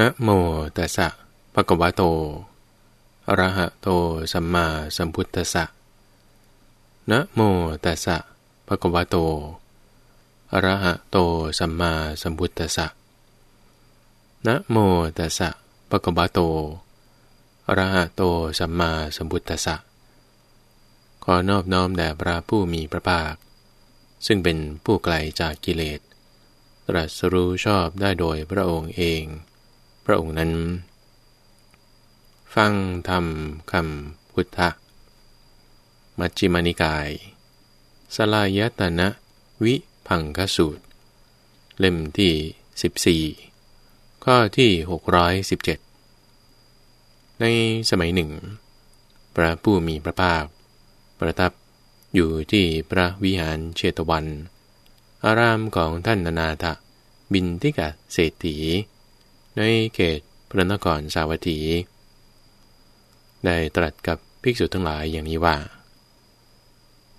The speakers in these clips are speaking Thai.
นะโมตัสสะภะคะวะโต อะระหะโต สัมมาสัมพุทธัสสะ นะโมตัสสะภะคะวะโต อะระหะโต สัมมาสัมพุทธัสสะ นะโมตัสสะภะคะวะโต อะระหะโต สัมมาสัมพุทธัสสะ ขอนอบน้อมแด่พระผู้มีพระภาค ซึ่งเป็นผู้ไกลจากกิเลส ตรัสรู้ชอบได้โดยพระองค์เอง พระองค์นั้น ฟังธรรมคำพุทธะ มัจจิมานิกาย สลายตนะวิพังคสูตร เล่มที่ 14 ข้อที่ 617 ในสมัยหนึ่ง พระผู้มีพระภาค ประทับอยู่ที่พระวิหารเชตวัน อารามของท่านนานาถบินทิกะเศรษฐี ในเขตพระนครสาวัตถี ได้ตรัสกับภิกษุทั้งหลายอย่างนี้ว่า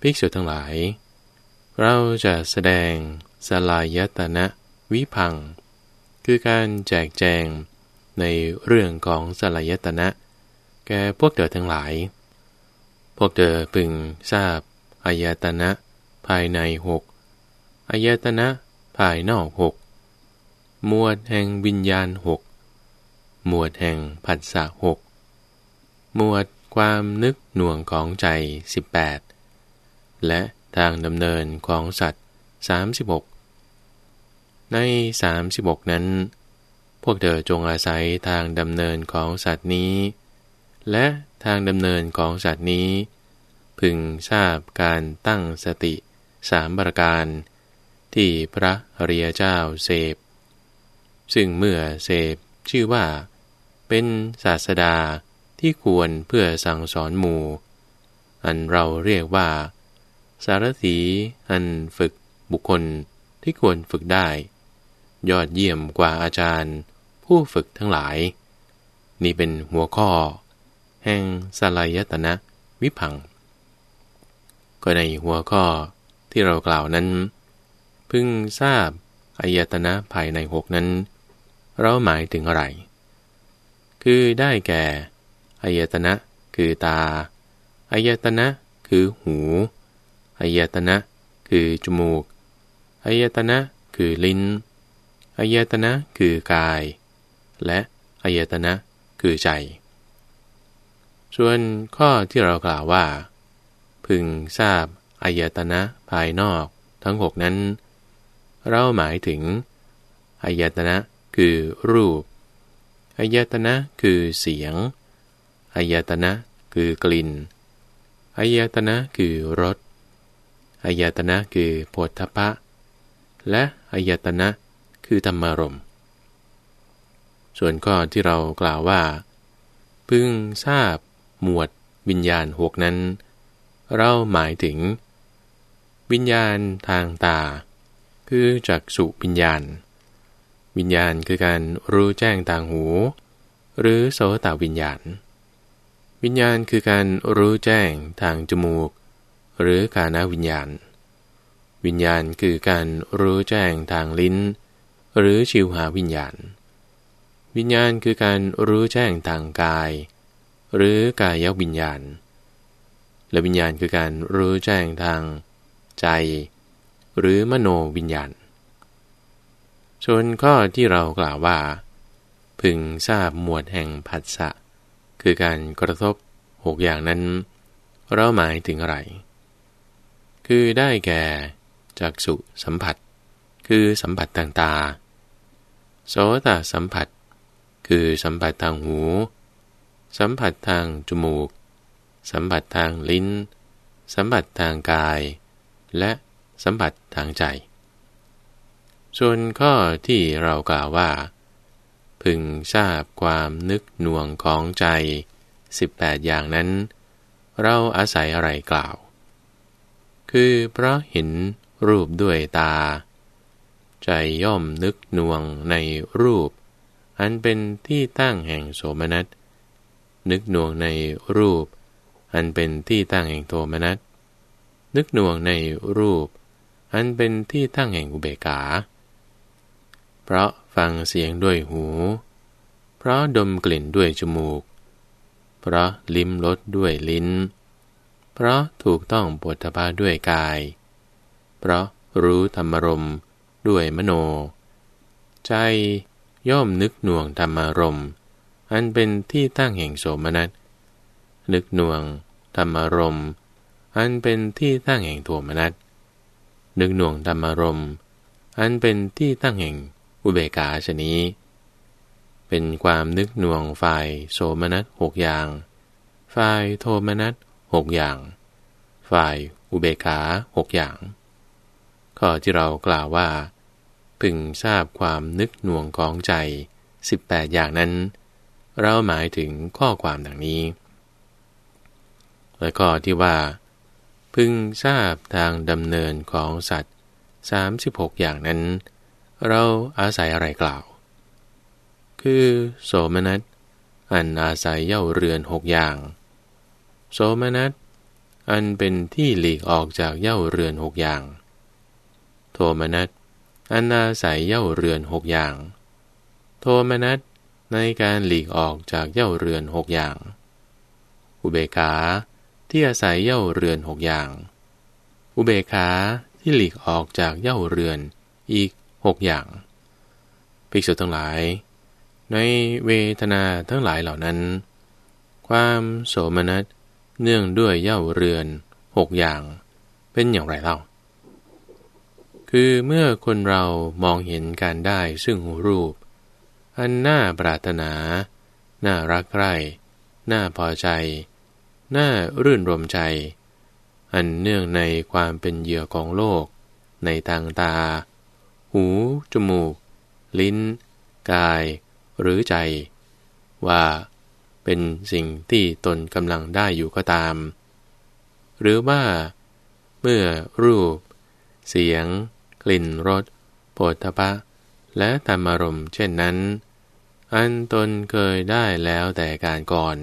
ภิกษุทั้งหลาย เราจะแสดงสลายตนะวิพัง คือการแจกแจงในเรื่องของสลายตนะ แก่พวกเธอทั้งหลาย พวกเธอพึงทราบอายตนะ ภายในหกอายตนะ ภายนอกหก หมวดแห่งวิญญาณหกหมวดแห่งผัสสะหกหมวดความนึกหน่วงของใจ 18 และทางดำเนินของสัตว์ 36 ใน 36 นั้น พวกเธอจงอาศัยทางดำเนินของสัตว์นี้ และทางดำเนินของสัตว์นี้ พึงทราบการตั้งสติสามประการ ที่พระอริยเจ้าเสพ ซึ่งเมื่อเสพชื่อว่า เป็นศาสดาที่ควรเพื่อสั่งสอนหมู่ อันเราเรียกว่า สารถีอันฝึกบุคคลที่ควรฝึกได้ ยอดเยี่ยมกว่าอาจารย์ ผู้ฝึกทั้งหลาย นี่เป็นหัวข้อ แห่งสลายตนะวิพัง ก็ในหัวข้อที่เรากล่าวนั้น พึงทราบอายตนะภายในหกนั้น เราหมายถึงอะไร คือได้แก่อายตนะ คือตาอายตนะ คือหูอายตนะ คือจมูกอายตนะ คือลิ้นอายตนะ คือกาย และอายตนะ คือใจ ส่วนข้อที่เรากล่าวว่า พึงทราบอายตนะภายนอกทั้งหกนั้น เราหมายถึงอายตนะ คือรูปอายตนะคือเสียงอายตนะคือกลิ่นอายตนะคือรสอายตนะคือโพธพะ และอายตนะคือธรรมารมส่วนข้อที่เรากล่าวว่า พึงทราบหมวดวิญญาณหกนั้น เราหมายถึง วิญญาณทางตา คือจักสุวิญญาณ วิญญาณคือการรู้แจ้งต่างหู หรือโสตวิญญาณ วิญญาณคือการรู้แจ้งทางจมูก หรือกานาวิญญาณ วิญญาณคือการรู้แจ้งทางลิ้น หรือชิวหาวิญญาณ วิญญาณคือการรู้แจ้งทางกาย หรือกายวิญญาณ และวิญญาณคือการรู้แจ้งทางใจ หรือมโนวิญญาณ ส่วนข้อที่เรากล่าวว่า พึงทราบหมวดแห่งผัสสะคือการกระทบหกอย่างนั้น เราหมายถึงอะไร คือได้แก่จักสุสัมผัส คือสัมผัสทางตา โสตสัมผัส คือสัมผัสทางหู สัมผัสทางจมูก สัมผัสทางลิ้น สัมผัสทางกาย และสัมผัสทางใจ ส่วนข้อที่เรากล่าวว่า พึงทราบความนึกหน่วงของใจ 18 อย่างนั้น เราอาศัยอะไรกล่าว คือเพราะเห็นรูปด้วยตา ใจย่อมนึกหน่วงในรูป อันเป็นที่ตั้งแห่งโสมนัส นึกหน่วงในรูป อันเป็นที่ตั้งแห่งโทมนัส นึกหน่วงในรูป อันเป็นที่ตั้งแห่งอุเบกขา เพราะฟังเสียงด้วยหู เพราะดมกลิ่นด้วยจมูก เพราะลิ้มรสด้วยลิ้น เพราะถูกต้องปวดทพาด้วยกาย เพราะรู้ธรรมรมด้วยมโน ใจย่อมนึกหน่วงธรรมารมอันเป็นที่ตั้งแห่งโสมนัส นึกหน่วงธรรมารมอันเป็นที่ตั้งแห่งโทมนัสนึกหน่วงธรรมารมอันเป็นที่ตั้งแห่ง อุเบกาชนี้ เป็นความนึกหน่วงฝ่ายโสมนัสหกอย่าง ฝ่ายโทมนัสหกอย่าง ฝ่ายอุเบกาหกอย่าง ข้อที่เรากล่าวว่า พึงทราบความนึกหน่วงของใจ 18 อย่างนั้น เราหมายถึงข้อความดังนี้ และข้อที่ว่า พึงทราบทางดำเนินของสัตว์ 36 อย่างนั้น เราอาศัยอะไรกล่าว คือโสมนัส อันอาศัยเย่าเรือนหกอย่าง โสมนัส อันเป็นที่หลีกออกจากเย่าเรือนหกอย่าง โทมนัส อันอาศัยเย่าเรือนหกอย่าง โทมนัสในการหลีกออกจากเย่าเรือนหกอย่าง อุเบกาที่อาศัยเย่าเรือนหกอย่าง อุเบกาที่หลีกออกจากเย่าเรือนอีก หกอย่าง ภิกษุทั้งหลาย ในเวทนาทั้งหลายเหล่านั้น ความโสมนัสเนื่องด้วยเย่าเรือนหกอย่าง เป็นอย่างไรเล่า คือเมื่อคนเรามองเห็นการได้ซึ่งรูป อันน่าปรารถนา น่ารักใคร่น่าพอใจ น่ารื่นรมใจ อันเนื่องในความเป็นเหยื่อของโลก ในทางตา หู จมูก ลิ้น กาย หรือใจ ว่าเป็นสิ่งที่ตนกำลังได้อยู่ก็ตาม หรือว่า เมื่อรูป เสียง กลิ่นรสโผฏฐะและธรรมารมเช่นนั้น อันตนเคยได้แล้วแต่การก่อน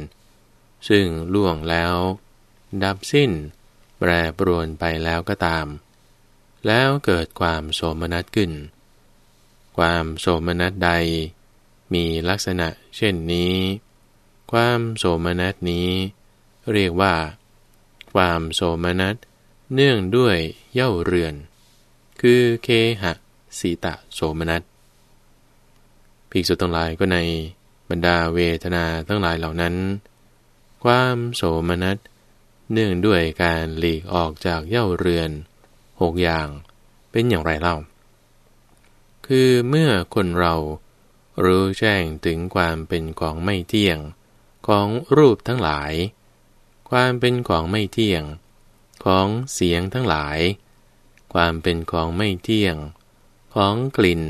ซึ่งล่วงแล้ว ดับสิ้น แปรปรวนไปแล้วก็ตาม แล้วเกิดความโสมนัสขึ้น ความโสมนัสใด มีลักษณะเช่นนี้ ความโสมนัสนี้ เรียกว่า ความโสมนัสเนื่องด้วยเย่าเรือน คือเคหะสีตะโสมนัสภิกษุทั้งหลายก็ในบรรดาเวทนาทั้งหลายเหล่านั้น ความโสมนัสเนื่องด้วยการหลีกออกจากเย่าเรือน หกอย่างเป็นอย่างไรเล่า คือเมื่อคนเรารู้แจ้งถึงความเป็นของไม่เที่ยงของรูปทั้งหลาย ความเป็นของไม่เที่ยง ของเสียงทั้งหลาย ความเป็นของไม่เที่ยง ของกลิ่น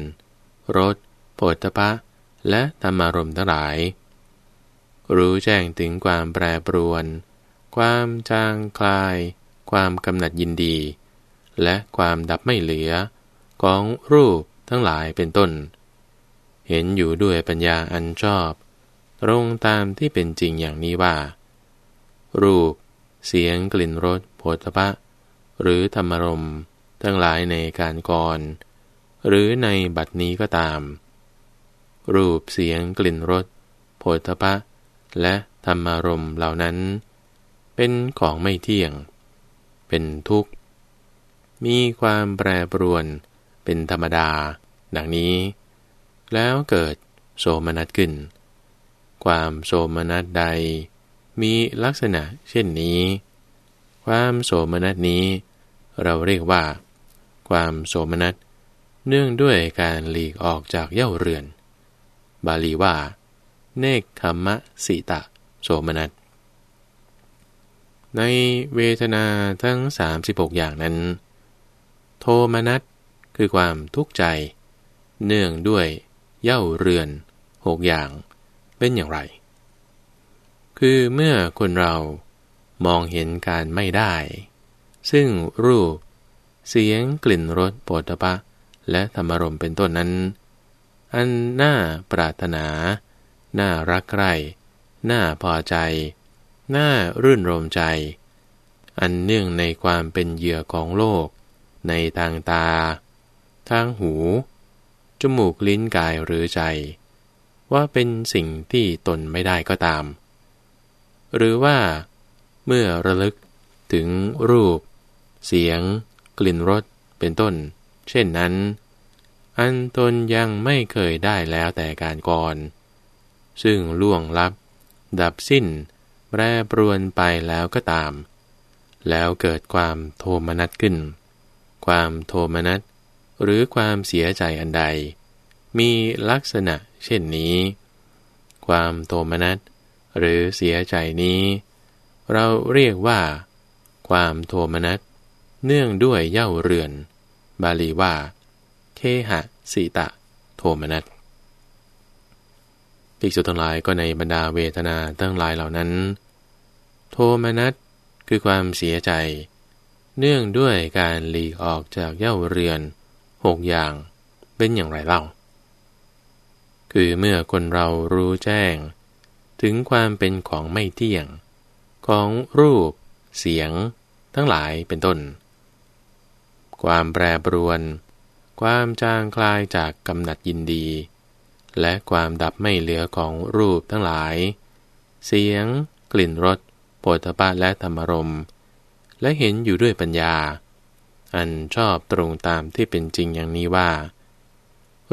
รสโผฏฐะและธรรมารมทั้งหลาย รู้แจ้งถึงความแปรปรวน ความจางคลาย ความกำหนัดยินดี และความดับไม่เหลือ ของรูปทั้งหลายเป็นต้น เห็นอยู่ด้วยปัญญาอันชอบตรงตามที่เป็นจริงอย่างนี้ว่า รูป เสียงกลิ่นรสโผฏฐะหรือธรรมรมทั้งหลายในการก่อน หรือในบัดนี้ก็ตาม รูปเสียงกลิ่นรสโผฏฐะและธรรมารมเหล่านั้น เป็นของไม่เที่ยง เป็นทุกข์ มีความแปรปรวนเป็นธรรมดา ดังนี้ แล้วเกิดโสมนัสขึ้น ความโสมนัสใด มีลักษณะเช่นนี้ ความโสมนัสนี้ เราเรียกว่า ความโสมนัสเนื่องด้วยการหลีกออกจากเย่าเรือน บาลีว่า เนกขมะสิตะ โสมนัสในเวทนาทั้ง 36 อย่างนั้น โทมนัสคือความทุกข์ใจ เนื่องด้วยเย่าเรือนหกอย่างเป็นอย่างไร คือเมื่อคนเรามองเห็นการไม่ได้ ซึ่งรูป เสียงกลิ่นรสโผฏฐะและธรรมรมเป็นต้นนั้น อันน่าปรารถนา น่ารักใคร่น่าพอใจ น่ารื่นรมใจ อันเนื่องในความเป็นเหยื่อของโลก ในทางตา ทางหู จมูกลิ้นกายหรือใจ ว่าเป็นสิ่งที่ตนไม่ได้ก็ตาม หรือว่า เมื่อระลึกถึงรูป เสียง กลิ่นรสเป็นต้น เช่นนั้น อันตนยังไม่เคยได้แล้วแต่การก่อน ซึ่งล่วงลับ ดับสิ้น แปรปรวนไปแล้วก็ตาม แล้วเกิดความโทมนัสขึ้น ความโทมนัส หรือความเสียใจอันใด มีลักษณะเช่นนี้ ความโทมนัส หรือเสียใจนี้ เราเรียกว่า ความโทมนัส เนื่องด้วยเย่าเรือน บาลีว่า เคหะสีตะ โทมนัสภิกษุทั้งหลายก็ในบรรดาเวทนาทั้งหลายเหล่านั้น โทมนัสคือความเสียใจ เนื่องด้วยการหลีกออกจากเย่าเรือนหกอย่างเป็นอย่างไรเล่า คือเมื่อคนเรารู้แจ้ง ถึงความเป็นของไม่เที่ยง ของรูป เสียง ทั้งหลายเป็นต้น ความแปรปรวน ความจางคลายจากกำหนัดยินดี และความดับไม่เหลือของรูปทั้งหลาย เสียง กลิ่นรสโผฏฐะและธรรมรม และเห็นอยู่ด้วยปัญญา อันชอบตรงตามที่เป็นจริงอย่างนี้ว่า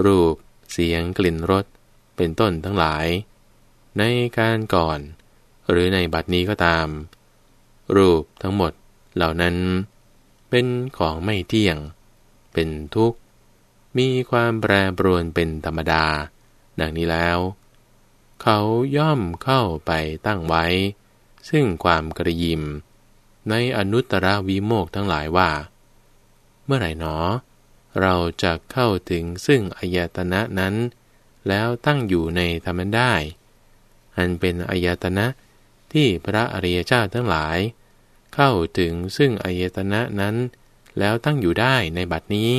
รูป เสียงกลิ่นรสเป็นต้นทั้งหลาย ในการก่อน หรือในบัดนี้ก็ตาม รูปทั้งหมดเหล่านั้น เป็นของไม่เที่ยง เป็นทุกข์ มีความแปรปรวนเป็นธรรมดา ดังนี้แล้ว เขาย่อมเข้าไปตั้งไว้ ซึ่งความกระยิม ในอนุตตรวิโมกทั้งหลายว่า เมื่อไหร่หนอ เราจะเข้าถึงซึ่งอายตนะนั้น แล้วตั้งอยู่ในธรรมได้ อันเป็นอายตนะที่พระอริยเจ้าทั้งหลาย เข้าถึงซึ่งอายตนะนั้น แล้วตั้งอยู่ได้ในบัดนี้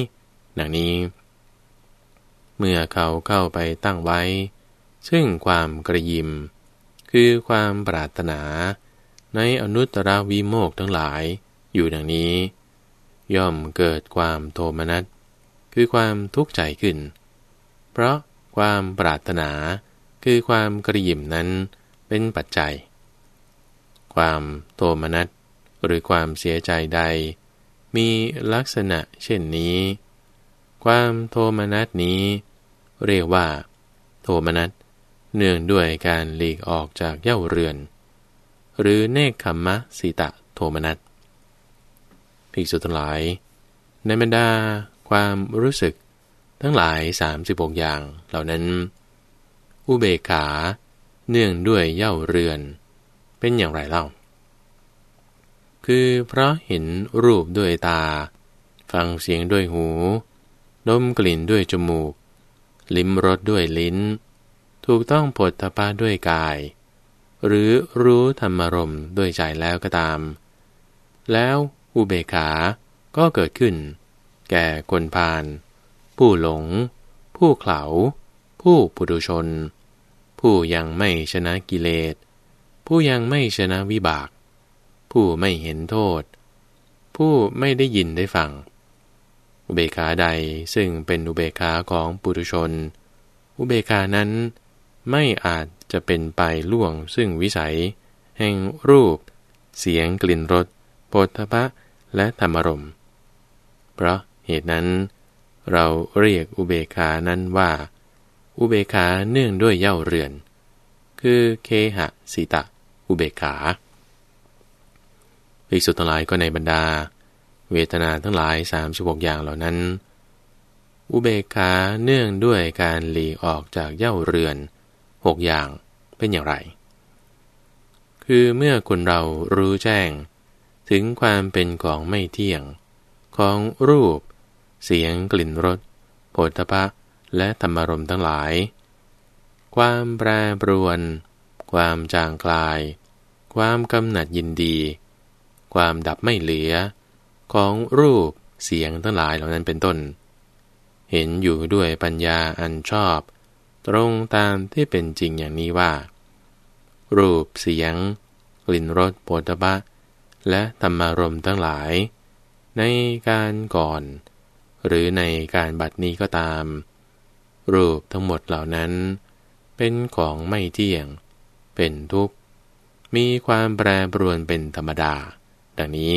ดังนี้ เมื่อเขาเข้าไปตั้งไว้ ซึ่งความกระยิม คือความปรารถนา ในอนุตตรวิโมกทั้งหลายอยู่ดังนี้ ย่อมเกิดความโทมนัสคือความทุกข์ใจขึ้น เพราะความปรารถนาคือความกระยิมนั้นเป็นปัจจัย ความโทมนัสหรือความเสียใจใด มีลักษณะเช่นนี้ ความโทมนัสนี้ เรียกว่า โทมนัสเนื่องด้วยการหลีกออกจากเย่าเรือน หรือเนคขมมะสีตะโทมนัสภิกษุทั้งหลาย ในบรรดาความรู้สึกทั้งหลาย 36 อย่างเหล่านั้น อุเบกขาเนื่องด้วยเย่าเรือน เป็นอย่างไรเล่า คือเพราะเห็นรูปด้วยตา ฟังเสียงด้วยหูดมกลิ่นด้วยจมูก ลิ้มรสด้วยลิ้น ถูกต้องผลทพะด้วยกาย หรือรู้ธรรมรมด้วยใจแล้วก็ตาม แล้วอุเบกขาก็เกิดขึ้น แก่คนพาลผู้หลง ผู้เขลาผู้ปุถุชน ผู้ยังไม่ชนะกิเลส ผู้ยังไม่ชนะวิบาก ผู้ไม่เห็นโทษ ผู้ไม่ได้ยินได้ฟัง อุเบกขาใดซึ่งเป็นอุเบกขาของปุถุชน อุเบกขานั้นไม่อาจ จะเป็นไปล่วงซึ่งวิสัย แห่งรูป เสียงกลิ่นรสโพธพะและธรรมรม เพราะเหตุนั้น เราเรียกอุเบกานั้นว่า อุเบกาเนื่องด้วยเย่าเรือน คือเคหะสีตะ อุเบกาภิกษุทั้งหลายก็ในบรรดา เวทนาทั้งหลาย36อย่างเหล่านั้น อุเบกขาเนื่องด้วยการหลีออกจากเย่าเรือน หกอย่างเป็นอย่างไร คือเมื่อคนเรารู้แจ้ง ถึงความเป็นของไม่เที่ยง ของรูป เสียงกลิ่นรสโผฏฐะและธรรมรมทั้งหลาย ความแปรปรวน ความจางกลาย ความกำหนัดยินดี ความดับไม่เหลือ ของรูปเสียงทั้งหลายเหล่านั้นเป็นต้น เห็นอยู่ด้วยปัญญาอันชอบ ตรงตามที่เป็นจริงอย่างนี้ว่า รูปเสียง กลิ่นรสโผฏฐะและธรรมารมทั้งหลาย ในการก่อน หรือในการบัดนี้ก็ตาม รูปทั้งหมดเหล่านั้น เป็นของไม่เที่ยง เป็นทุกข์ มีความแปรปรวนเป็นธรรมดา ดังนี้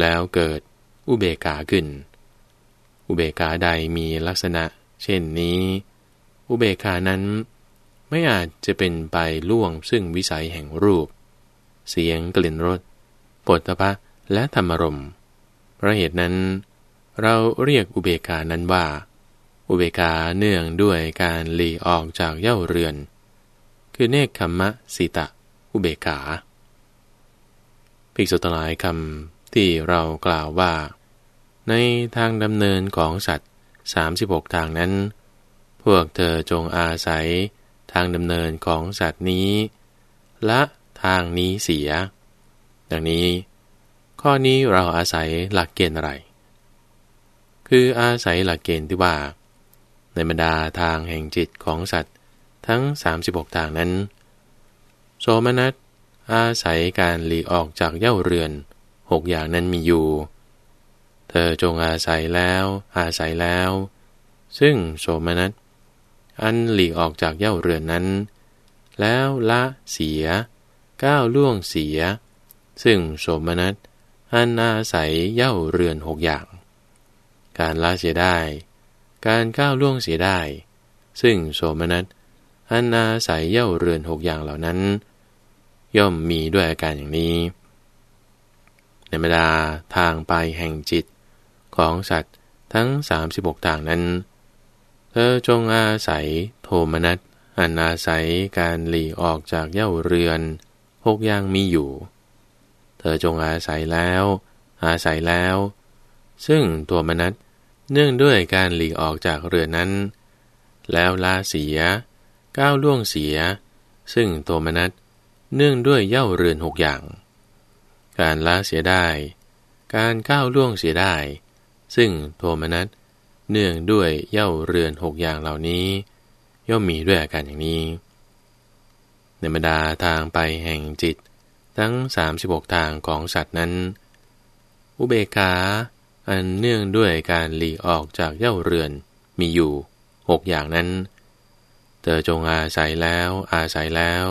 แล้วเกิดอุเบกาขึ้น อุเบกาใดมีลักษณะ เช่นนี้ อุเบกานั้น ไม่อาจจะเป็นไปล่วงซึ่งวิสัยแห่งรูป เสียงกลิ่นรสปฐพะและธรรมรมเพราะเหตุนั้น เราเรียกอุเบกานั้นว่า อุเบกาเนื่องด้วยการหลีออกจากเย่าเรือน คือเนคขมมะสิตะ อุเบกาภิกษุทั้งหลายคำที่เรากล่าวว่า ในทางดำเนินของสัตว์ 36 ทางนั้น พวกเธอจงอาศัยทางดำเนินของสัตว์นี้ ละทางนี้เสีย ดังนี้ ข้อนี้เราอาศัยหลักเกณฑ์อะไร คืออาศัยหลักเกณฑ์ที่ว่า ในบรรดาทางแห่งจิตของสัตว์ทั้ง 36 ทางนั้น โสมนัสอาศัยการหลีกออกจากเย่าเรือนหกอย่างนั้นมีอยู่ เธอจงอาศัยแล้ว อาศัยแล้ว ซึ่งโสมนัส อันหลีกออกจากเย่าเรือนนั้น แล้วละเสีย ก้าวล่วงเสีย ซึ่งโสมนัสอันอาศัยเย่าเรือนหกอย่าง การละเสียได้ การก้าวล่วงเสียได้ ซึ่งโสมนัสอันอาศัยเย่าเรือนหกอย่างเหล่านั้น ย่อมมีด้วยอาการอย่างนี้ในบรรดาทางไปแห่งจิตของสัตว์ทั้ง 36 ทางนั้น เธอจงอาศัยโทมนัสอันอาศัยการหลีออกจากเย่าเรือนหกอย่างมีอยู่ เธอจงอาศัยแล้ว อาศัยแล้ว ซึ่งตัวมนัสเนื่องด้วยการหลีออกจากเรือนนั้น แล้วลาเสีย ก้าวล่วงเสีย ซึ่งตัวมนัสเนื่องด้วยเย่าเรือนหกอย่าง การละเสียได้ การก้าวล่วงเสียได้ ซึ่งโทมนัสเเนื่องด้วยเย่าเรือนหกอย่างเหล่านี้ ย่อมมีด้วยอาการอย่างนี้ในบรรดาทางไปแห่งจิตทั้ง 36 ทางของสัตว์นั้น อุเบกาอันเนื่องด้วยการหลีออกจากเย่าเรือนมีอยู่หกอย่างนั้น เธอจงอาศัยแล้วอาศัยแล้ว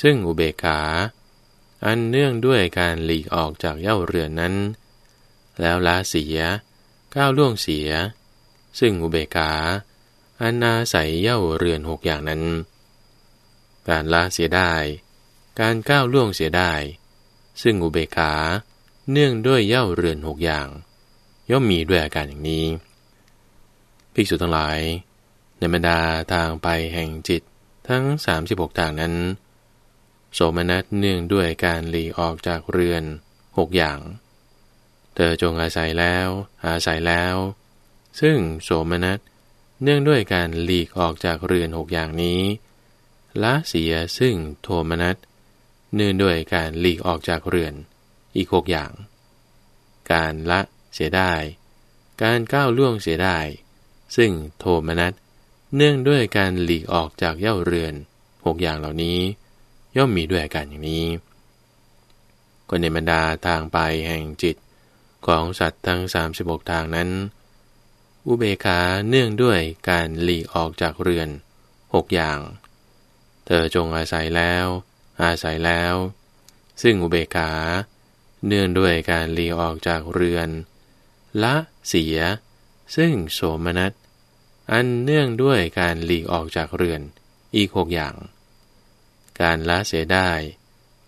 ซึ่งอุเบกขาอันเนื่องด้วยการหลีกออกจากเย่าเรือนนั้น แล้วละเสียก้าวล่วงเสีย ซึ่งอุเบกาอันนาใสเย่าเรือนหกอย่างนั้น การละเสียได้ การก้าวล่วงเสียได้ ซึ่งอุเบกาเนื่องด้วยเย่าเรือนหกอย่าง ย่อมมีด้วยอาการอย่างนี้ภิกษุทั้งหลาย ในบรรดาทางไปแห่งจิตทั้ง 36ทางนั้น โสมนัสเนื่องด้วยการหลีออกจากเรือนหกอย่าง เธอจงอาศัยแล้ว อาศัยแล้ว ซึ่งโสมนัสเนื่องด้วยการหลีกออกจากเรือนหกอย่างนี้ละเสียซึ่งโทมนัสเนื่องด้วยการหลีกออกจากเรือนอีกหกอย่าง การละเสียได้ การก้าวล่วงเสียได้ ซึ่งโทมนัสเนื่องด้วยการหลีกออกจากเย่าเรือนหกอย่างเหล่านี้ ย่อมมีด้วยอาการอย่างนี้ก็ในบรรดาทางไปแห่งจิตของสัตว์ทั้ง 36 ทางนั้น อุเบกาเนื่องด้วยการหลีออกจากเรือนหกอย่าง เธอจงอาศัยแล้ว อาศัยแล้ว ซึ่งอุเบกาเนื่องด้วยการหลีออกจากเรือน ละเสีย ซึ่งโสมนัสอันเนื่องด้วยการหลีออกจากเรือนอีกหกอย่าง การละเสียได้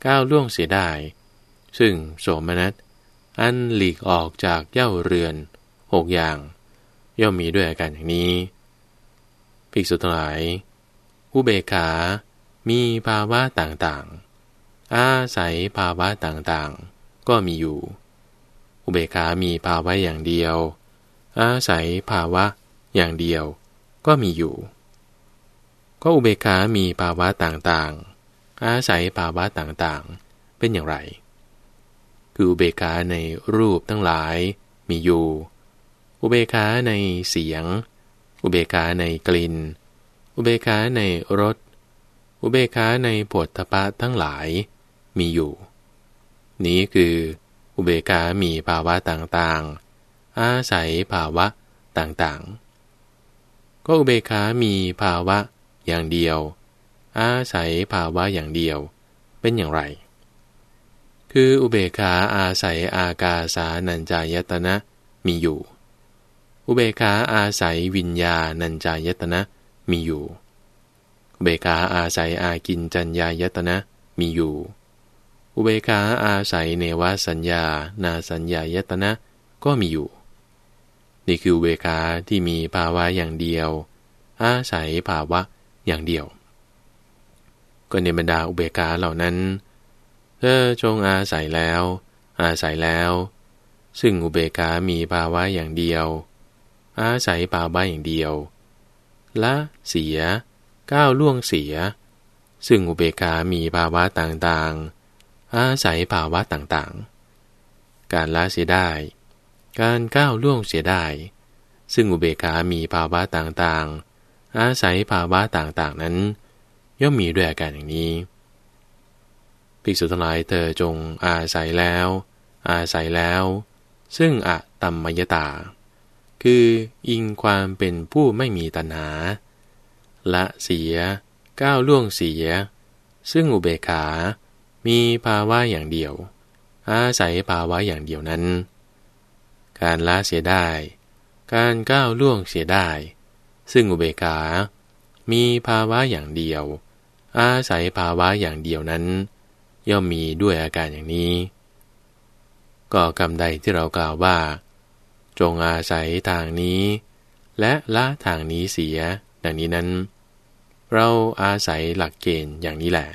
ก้าวล่วงเสียได้ ซึ่งโสมนัสอันหลีกออกจากเย่าเรือนหกอย่าง ย่อมมีด้วยอาการอย่างนี้ ภิกษุทั้งหลาย อุเบกขา มีภาวะต่างๆ อาศัยภาวะต่างๆ ก็มีอยู่ อุเบกขามีภาวะอย่างเดียว อาศัยภาวะอย่างเดียว ก็มีอยู่ ก็อุเบกขา มีภาวะต่างๆ อาศัยภาวะต่างๆ เป็นอย่างไร คืออุเบกขาในรูปทั้งหลายมีอยู่ อุเบกขาในเสียง อุเบกขาในกลิ่น อุเบกขาในรส อุเบกขาในปวดทพะทั้งหลายมีอยู่ นี้คืออุเบกขามีภาวะต่างๆ อาศัยภาวะต่างๆ ก็อุเบกขามีภาวะอย่างเดียว อาศัยภาวะอย่างเดียวเป็นอย่างไร คืออุเบกขาอาศัยอากาสานัญจายตนะมีอยู่ อุเบกขาอาศัยวิญญาณัญจายตนะมีอยู่ อุเบกขาอาศัยอากินจัญญายตนะมีอยู่ อุเบกขาอาศัยเนวสัญญา นาสัญญายตนะก็มีอยู่ นี่คืออุเบกขาที่มีภาวะอย่างเดียว อาศัยภาวะอย่างเดียว ก็ในบรรดาอุเบกขาเหล่านั้นเธอจงอาศัยแล้ว อาศัยแล้ว ซึ่งอุเบกขามีภาวะอย่างเดียว อาศัยภาวะอย่างเดียว ละเสีย ก้าวล่วงเสีย ซึ่งอุเบกามีภาวะต่างๆ อาศัยภาวะต่างๆ การละเสียได้ การก้าวล่วงเสียได้ ซึ่งอุเบกามีภาวะต่างๆ อาศัยภาวะต่างๆนั้น ย่อมมีด้วยอาการอย่างนี้ภิกษุทั้งหลายเธอจงอาศัยแล้ว อาศัยแล้ว ซึ่งอะตัมมยตา คืออิงความเป็นผู้ไม่มีตัณหา ละเสีย ก้าวล่วงเสีย ซึ่งอุเบกขา มีภาวะอย่างเดียว อาศัยภาวะอย่างเดียวนั้น การละเสียได้ การก้าวล่วงเสียได้ ซึ่งอุเบกขา มีภาวะอย่างเดียว อาศัยภาวะอย่างเดียวนั้น ย่อมมีด้วยอาการอย่างนี้ ก็กรรมใดที่เรากล่าวว่า จงอาศัยทางนี้ และละทางนี้เสีย ดังนี้นั้น เราอาศัยหลักเกณฑ์อย่างนี้แหละ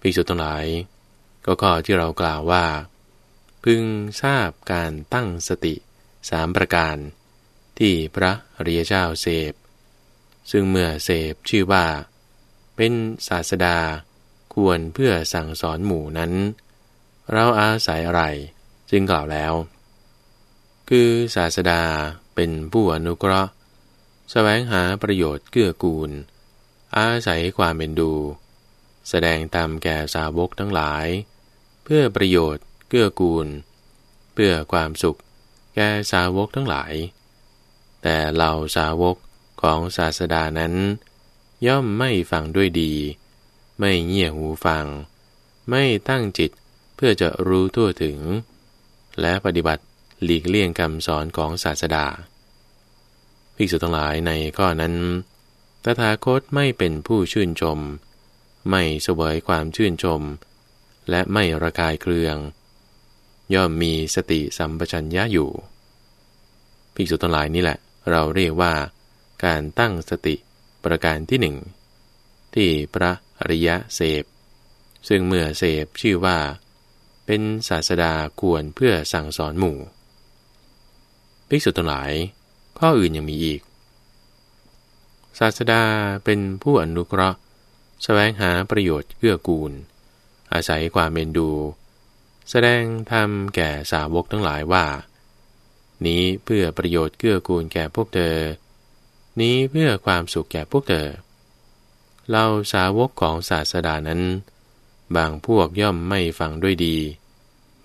ภิกษุทั้งหลาย ก็ข้อที่เรากล่าวว่า พึงทราบการตั้งสติสามประการ ที่พระอริยเจ้าเสพ ซึ่งเมื่อเสพชื่อว่า เป็นศาสดาควรเพื่อสั่งสอนหมู่นั้น เราอาศัยอะไร จึงกล่าวแล้ว คือศาสดาเป็นผู้อนุเคราะห์สแสวงหาประโยชน์เกื้อกูล อาศัยความเป็นดู แสดงตามแก่สาวกทั้งหลาย เพื่อประโยชน์เกื้อกูล เพื่อความสุข แก่สาวกทั้งหลาย แต่เหล่าสาวกของศาสดานั้น ย่อมไม่ฟังด้วยดี ไม่เงี่ยหูฟัง ไม่ตั้งจิตเพื่อจะรู้ทั่วถึง และปฏิบัติ หลีกเลี่ยงคำสอนของศาสดา ภิกษุทั้งหลายในข้อนั้น ตถาคตไม่เป็นผู้ชื่นชม ไม่เสวยความชื่นชม และไม่ระกายเครือง ย่อมมีสติสัมปชัญญะอยู่ ภิกษุทั้งหลายนี่แหละ เราเรียกว่า การตั้งสติประการที่หนึ่งที่พระอริยะเสพ ซึ่งเมื่อเสพชื่อว่า เป็นศาสดาควรเพื่อสั่งสอนหมู่ ภิกษุทั้งหลาย ข้ออื่นยังมีอีก ศาสดาเป็นผู้อนุเคราะห์แสวงหาประโยชน์เกื้อกูล อาศัยความเมนดู แสดงธรรมแก่สาวกทั้งหลายว่า นี้เพื่อประโยชน์เกื้อกูลแก่พวกเธอ นี้เพื่อความสุขแก่พวกเธอ เราสาวกของศาสดานั้น บางพวกย่อมไม่ฟังด้วยดี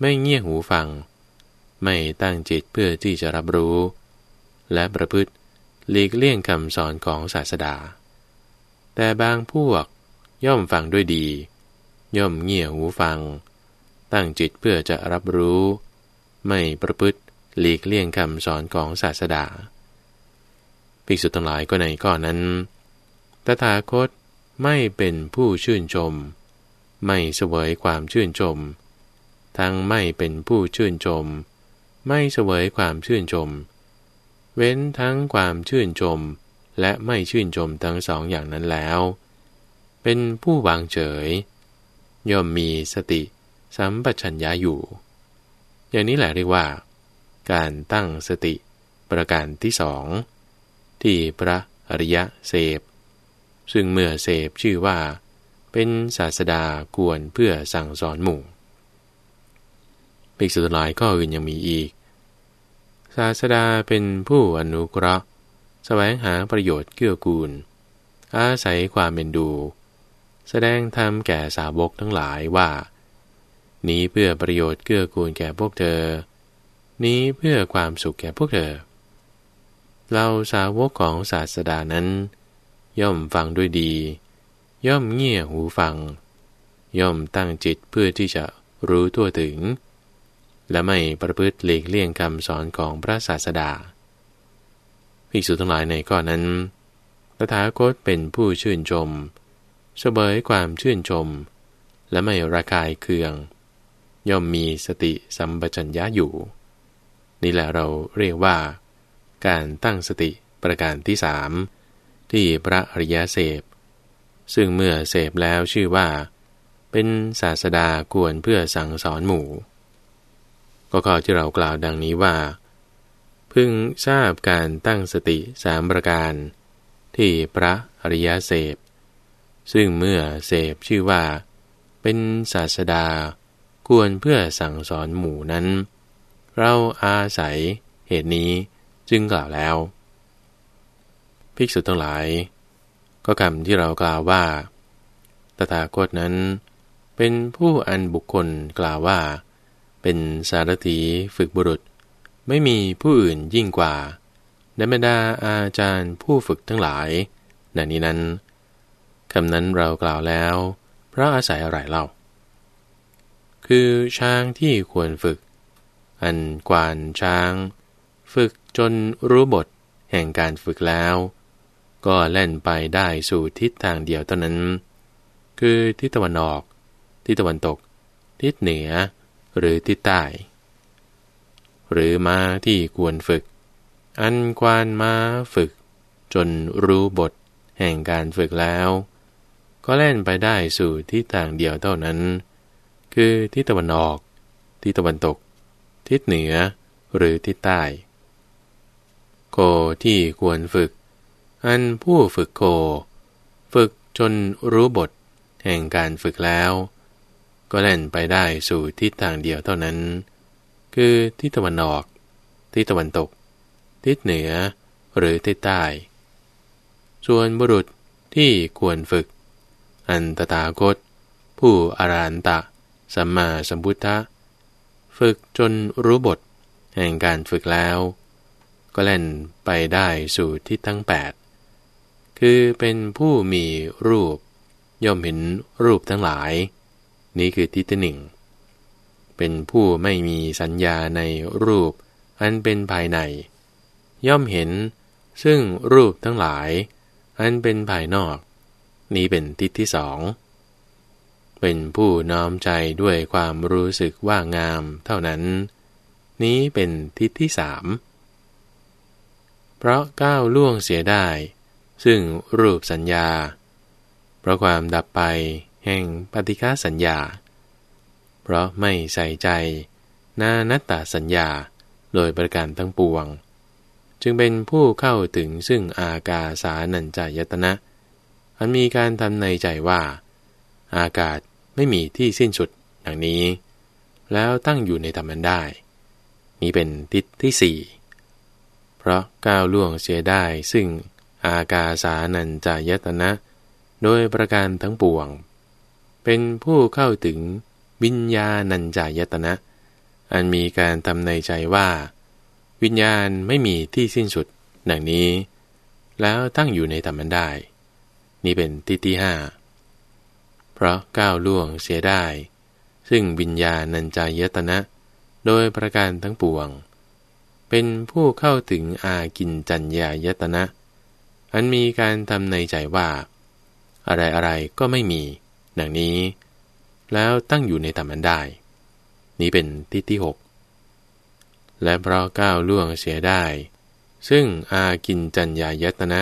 ไม่เงี่ยหูฟัง ไม่ตั้งจิตเพื่อที่จะรับรู้ และประพฤติหลีกเลี่ยงคำสอนของศาสดา แต่บางพวกย่อมฟังด้วยดี ย่อมเงี่ยหูฟัง ตั้งจิตเพื่อจะรับรู้ ไม่ประพฤติหลีกเลี่ยงคำสอนของศาสดาภิกษุทั้งหลายก็ในข้อนั้น ตถาคตไม่เป็นผู้ชื่นชม ไม่เสวยความชื่นชม ทั้งไม่เป็นผู้ชื่นชม ไม่เสวยความชื่นชม เว้นทั้งความชื่นชม และไม่ชื่นชมทั้งสองอย่างนั้นแล้ว เป็นผู้วางเฉย ย่อมมีสติสัมปชัญญะอยู่ อย่างนี้แหละเรียกว่า การตั้งสติประการที่สองที่พระอริยะเสพ ซึ่งเมื่อเสพชื่อว่า เป็นศาสดาควรเพื่อสั่งสอนหมู่ ภิกษุทั้งหลายก็อื่นยังมีอีก ศาสดาเป็นผู้อนุเคราะห์แสวงหาประโยชน์เกื้อกูล อาศัยความเป็นดู แสดงธรรมแก่สาวกทั้งหลายว่า นี้เพื่อประโยชน์เกื้อกูลแก่พวกเธอ นี้เพื่อความสุขแก่พวกเธอ เราสาวกของศาสดานั้น ย่อมฟังด้วยดี ย่อมเงี่ยหูฟัง ย่อมตั้งจิตเพื่อที่จะรู้ทั่วถึง และไม่ประพฤติหลีกเลี่ยงคำสอนของพระศาสดาภิกษุทั้งหลายในข้อนั้นตถาคตเป็นผู้ชื่นชมเสบยความชื่นชม และไม่ระคายเคือง ย่อมมีสติสัมปชัญญะอยู่ นี่แหละเราเรียกว่า การตั้งสติประการที่สามที่พระอริยเสพ ซึ่งเมื่อเสพแล้วชื่อว่า เป็นศาสดากวนเพื่อสั่งสอนหมู่ ก็ข้อที่เรากล่าวดังนี้ว่า พึงทราบการตั้งสติสามประการ ที่พระอริยเสพ ซึ่งเมื่อเสพชื่อว่า เป็นศาสดากวนเพื่อสั่งสอนหมู่นั้น เราอาศัยเหตุนี้จึงกล่าวแล้ว ภิกษุทั้งหลาย ก็คำที่เรากล่าวว่าตถาคตนั้น เป็นผู้อันบุคคลกล่าวว่า เป็นสารถีฝึกบุรุษ ไม่มีผู้อื่นยิ่งกว่าในบรรดาอาจารย์ผู้ฝึกทั้งหลายดังนี้นั้นคำนั้นเรากล่าวแล้วเพราะอาศัยอะไรเล่า คือช้างที่ควรฝึก อันกวานช้าง ฝึกจนรู้บทแห่งการฝึกแล้ว ก็แล่นไปได้สู่ทิศทางเดียวเท่านั้น คือทิศตะวันออก ทิศตะวันตก ทิศเหนือ หรือทิศใต้ หรือม้าที่ควรฝึก อันควานม้าฝึก จนรู้บทแห่งการฝึกแล้ว ก็แล่นไปได้สู่ทิศทางเดียวเท่านั้น คือทิศตะวันออกทิศตะวันตก ทิศเหนือหรือทิศใต้ โคที่ควรฝึก อันผู้ฝึกโค ฝึกจนรู้บทแห่งการฝึกแล้ว ก็แล่นไปได้สู่ทิศทางเดียวเท่านั้น คือทิศตะวันออก ทิศตะวันตก ทิศเหนือ หรือทิศใต้ ส่วนบุรุษที่ควรฝึก อันตถาคต ผู้อารันตะ สัมมาสัมพุทธะ ฝึกจนรู้บทแห่งการฝึกแล้ว ก็เล่นไปได้สู่ทิศทั้งแปดคือเป็นผู้มีรูปย่อมเห็นรูปทั้งหลาย นี้คือทิฏฐิหนึ่ง เป็นผู้ไม่มีสัญญาในรูป อันเป็นภายใน ย่อมเห็น ซึ่งรูปทั้งหลาย อันเป็นภายนอก นี้เป็นทิศที่สองเป็นผู้น้อมใจด้วยความรู้สึกว่างามเท่านั้น นี้เป็นทิศที่สามเพราะก้าวล่วงเสียได้ ซึ่งรูปสัญญา เพราะความดับไป แห่งปฏิฆาสัญญา เพราะไม่ใส่ใจนานัตตาสัญญาโดยประการทั้งปวง จึงเป็นผู้เข้าถึงซึ่งอากาสานัญจายตนะอันมีการทำในใจว่า อากาศไม่มีที่สิ้นสุดอย่างนี้ แล้วตั้งอยู่ในธรรมันได้ นี้เป็นทิศที่สี่เพราะก้าวล่วงเสียได้ซึ่งอากาสานัญจายตนะ โดยประการทั้งปวง เป็นผู้เข้าถึงวิญญาณัญจายตนะ อันมีการทำในใจว่า วิญญาณไม่มีที่สิ้นสุดดังนี้ แล้วตั้งอยู่ในธรรมันได้ นี่เป็นที่ที่ห้าเพราะก้าวล่วงเสียได้ ซึ่งวิญญาณัญจายตนะ โดยประการทั้งปวง เป็นผู้เข้าถึงอากินจัญญายตนะ อันมีการทำในใจว่า อะไรอะไรก็ไม่มี ดังนี้ แล้วตั้งอยู่ในธรรมันได้ นี้เป็นที่ที่หกและเพราะก้าวล่วงเสียได้ ซึ่งอากินจัญญายตนะ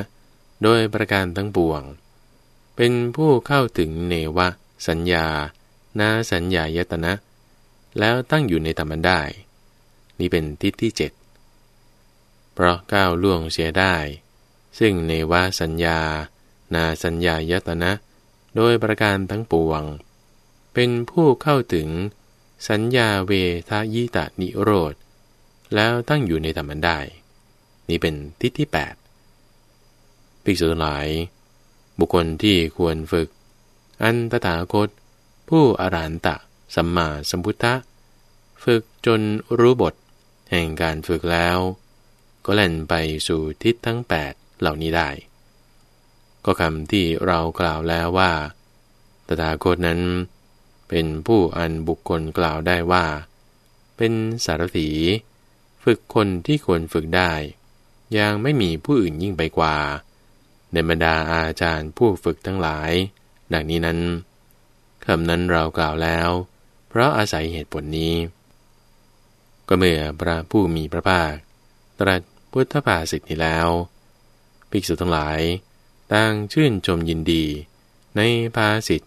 โดยประการทั้งปวง เป็นผู้เข้าถึงเนวะ สัญญา นาสัญญายตนะ แล้วตั้งอยู่ในธรรมันได้ นี้เป็นทิศที่เจ็ดเพราะก้าวล่วงเสียได้ ซึ่งเนวะสัญญา นาสัญญายตนะ โดยประการทั้งปวง เป็นผู้เข้าถึง สัญญาเวทายตานิโรธ แล้วตั้งอยู่ในธรรมันได้ นี่เป็นทิศที่8ภิกษุหลาย บุคคลที่ควรฝึก อันตถาคต ผู้อรันตะ สัมมาสัมพุทธะ ฝึกจนรู้บท แห่งการฝึกแล้ว ก็แล่นไปสู่ทิศทั้ง 8 เหล่านี้ได้ ก็คำที่เรากล่าวแล้วว่า ตถาคตนั้น เป็นผู้อันบุคคลกล่าวได้ว่า เป็นสารถี ฝึกคนที่ควรฝึกได้ ยังไม่มีผู้อื่นยิ่งไปกว่า ในบรรดาอาจารย์ผู้ฝึกทั้งหลาย ดังนี้นั้นคำนั้นเรากล่าวแล้ว เพราะอาศัยเหตุผลนี้ ก็เมื่อพระผู้มีพระภาค ตรัสพุทธภาษิตนี้แล้ว ภิกษุทั้งหลาย ต่างชื่นชมยินดี ในภาษิต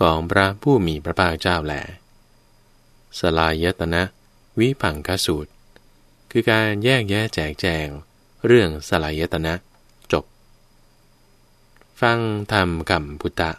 ของพระผู้มีพระภาคเจ้าแหลสลายตนะ วิพังคสูตร คือการแยกแยะแจกแจง เรื่องสลายตนะ จบ ฟังธรรมกัมพุทธะ